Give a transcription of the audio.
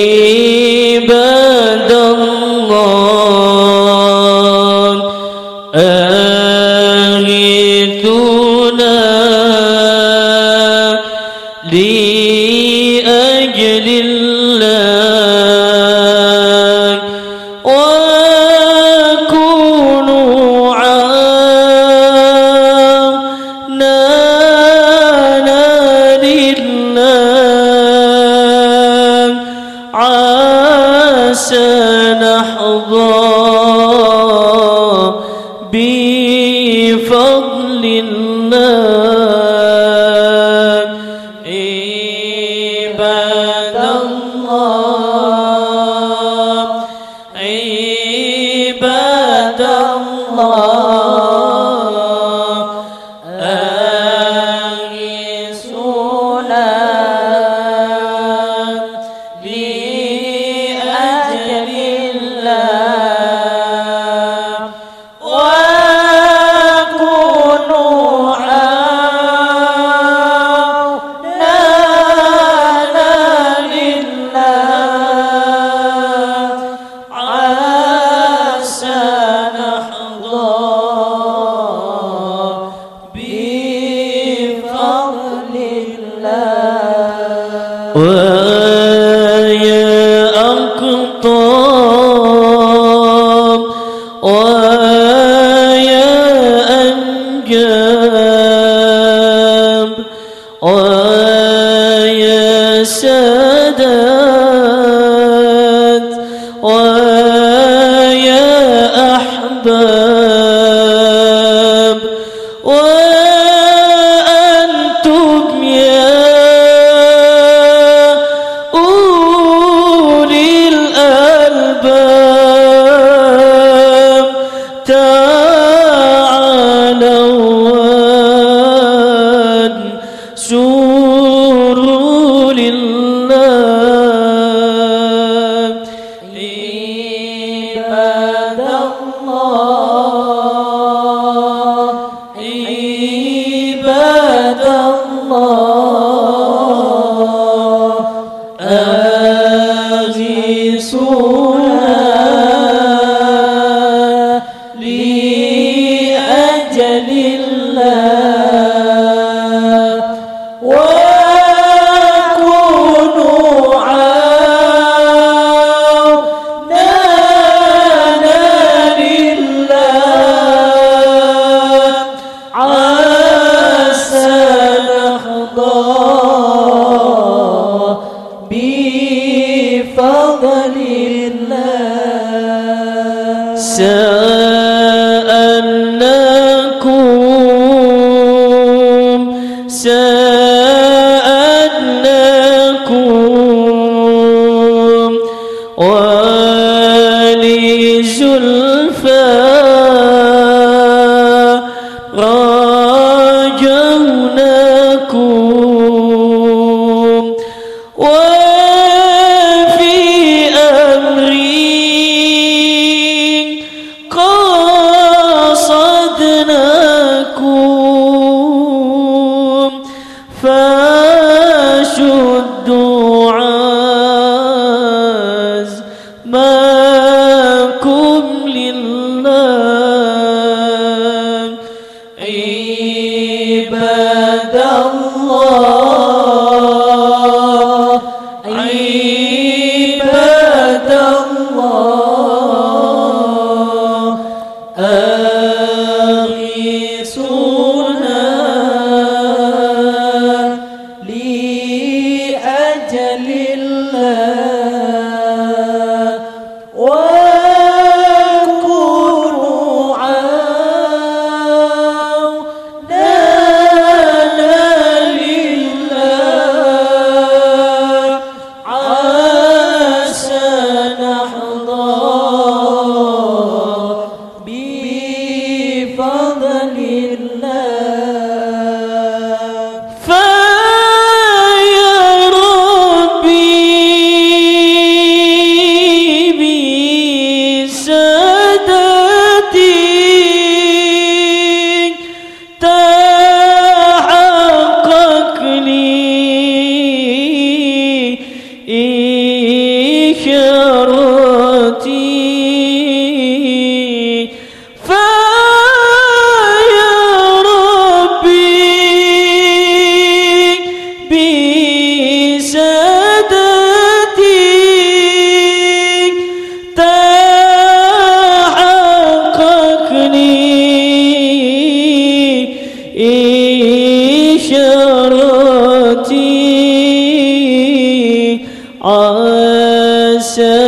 عباد الله آلتنا لي النار عباد الله. عباد الله. أنسونا لأجل الله. ويا أنجاب ويا سادات ويا إشارتي عسى